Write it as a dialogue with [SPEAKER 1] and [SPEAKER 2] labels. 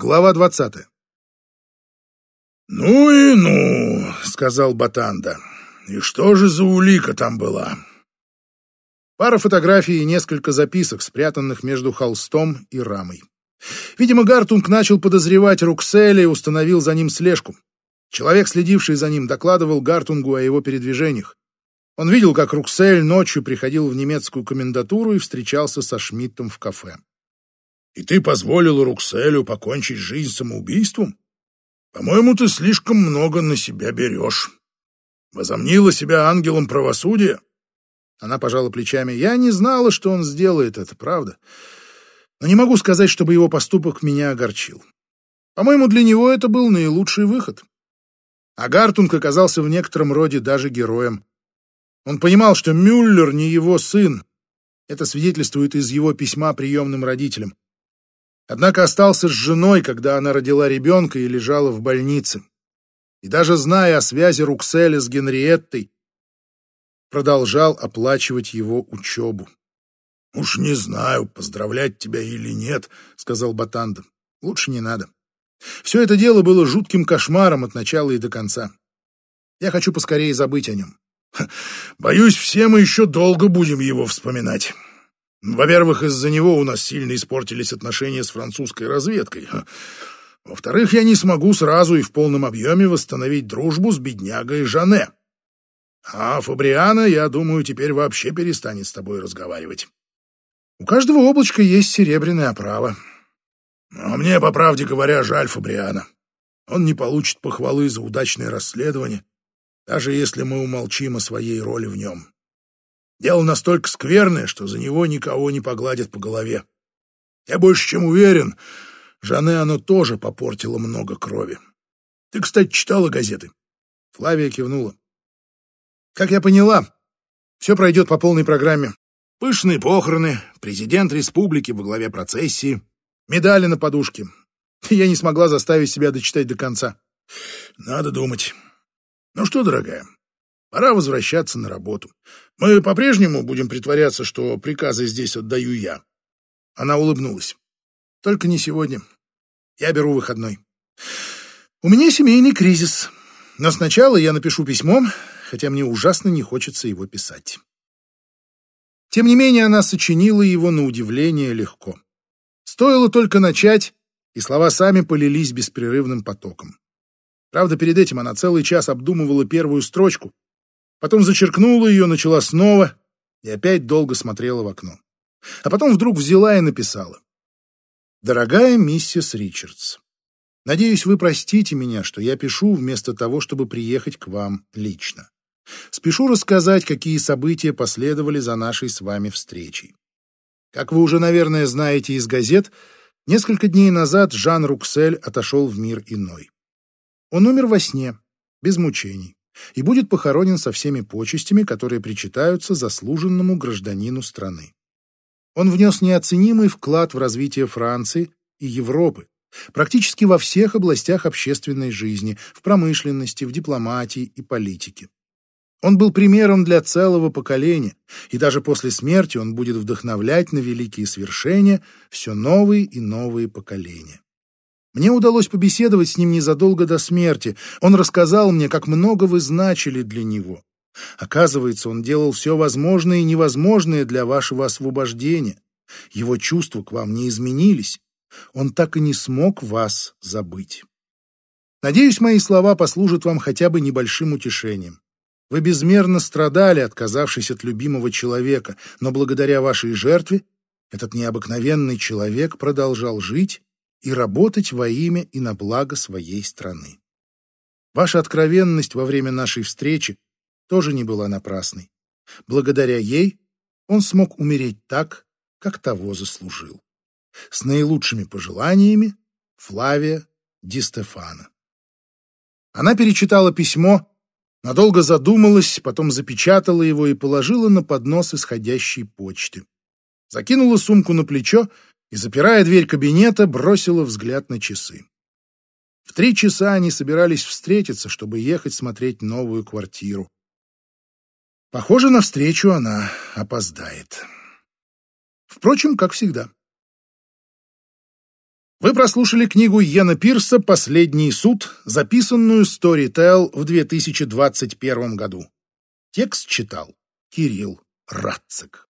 [SPEAKER 1] Глава двадцатая.
[SPEAKER 2] «Ну и ну», — сказал Батанда. «И что же за улика там была?»
[SPEAKER 1] Пара фотографий и несколько записок, спрятанных между холстом и рамой. Видимо, Гартунг начал подозревать Рукселя и установил за ним слежку. Человек, следивший за ним, докладывал Гартунгу о его передвижениях. Он видел, как Руксель ночью приходил в немецкую комендатуру и встречался со Шмидтом в кафе.
[SPEAKER 2] «И ты позволил Рукселю покончить жизнь самоубийством? По-моему, ты слишком много на себя берешь. Возомнила себя ангелом правосудия?»
[SPEAKER 1] Она пожала плечами. «Я не знала, что он сделает это, правда. Но не могу сказать, чтобы его поступок меня огорчил. По-моему, для него это был наилучший выход. А Гартунг оказался в некотором роде даже героем. Он понимал, что Мюллер не его сын. Это свидетельствует из его письма приемным родителям. Однако остался с женой, когда она родила ребенка и лежала в больнице. И даже зная о связи Рукселя с Генриеттой, продолжал оплачивать его учебу.
[SPEAKER 2] «Уж не знаю, поздравлять тебя или нет», — сказал Батанда.
[SPEAKER 1] «Лучше не надо. Все это дело было жутким кошмаром от начала и до конца. Я хочу поскорее забыть о нем.
[SPEAKER 2] Боюсь, все мы еще долго будем его вспоминать. Во-первых, из-за него у нас сильно испортились отношения с французской разведкой. Во-вторых, я не смогу сразу и в полном объеме восстановить дружбу с беднягой Жане. А Фабриана, я думаю, теперь вообще перестанет с тобой разговаривать.
[SPEAKER 1] У каждого облачка есть серебряная оправа.
[SPEAKER 2] А мне, по правде говоря, жаль Фабриана. Он не получит похвалы за удачное расследование, даже если мы умолчим о своей роли в нем. Дело настолько скверное, что за него никого не погладят по голове. Я больше чем уверен, Жанне оно тоже попортило много крови. Ты, кстати, читала газеты?
[SPEAKER 1] Флавия кивнула. Как я поняла, все пройдет по полной программе. Пышные похороны, президент республики во главе процессии, медали на подушке. Я не смогла заставить себя дочитать до конца.
[SPEAKER 2] Надо думать. Ну что, дорогая, пора возвращаться на работу. Мы по-прежнему будем притворяться, что приказы здесь отдаю я.
[SPEAKER 1] Она улыбнулась. Только не сегодня. Я беру выходной. У меня семейный кризис. Но сначала я напишу письмо, хотя мне ужасно не хочется его писать. Тем не менее, она сочинила его на удивление легко. Стоило только начать, и слова сами полились беспрерывным потоком. Правда, перед этим она целый час обдумывала первую строчку, потом зачеркнула ее, начала снова и опять долго смотрела в окно. А потом вдруг взяла и написала. «Дорогая миссис Ричардс, надеюсь, вы простите меня, что я пишу вместо того, чтобы приехать к вам лично. Спешу рассказать, какие события последовали за нашей с вами встречей. Как вы уже, наверное, знаете из газет, несколько дней назад Жан Руксель отошел в мир иной. Он умер во сне, без мучений, и будет похоронен со всеми почестями, которые причитаются заслуженному гражданину страны. Он внес неоценимый вклад в развитие Франции и Европы, практически во всех областях общественной жизни, в промышленности, в дипломатии и политике. Он был примером для целого поколения, и даже после смерти он будет вдохновлять на великие свершения все новые и новые поколения. Мне удалось побеседовать с ним незадолго до смерти. Он рассказал мне, как много вы значили для него. Оказывается, он делал все возможное и невозможное для вашего освобождения. Его чувства к вам не изменились. Он так и не смог вас забыть. Надеюсь, мои слова послужат вам хотя бы небольшим утешением. Вы безмерно страдали, отказавшись от любимого человека, но благодаря вашей жертве этот необыкновенный человек продолжал жить и работать во имя и на благо своей страны. Ваша откровенность во время нашей встречи тоже не была напрасной. Благодаря ей он смог умереть так, как того заслужил. С наилучшими пожеланиями Флавия Ди Стефана. Она перечитала письмо, надолго задумалась, потом запечатала его и положила на поднос исходящей почты. Закинула сумку на плечо и, запирая дверь кабинета, бросила взгляд на часы. В три часа они собирались встретиться, чтобы ехать смотреть новую квартиру. Похоже, на встречу она опоздает. Впрочем, как всегда. Вы прослушали книгу Йена Пирса «Последний суд», записанную Storytel в 2021 году. Текст читал Кирилл Радцик.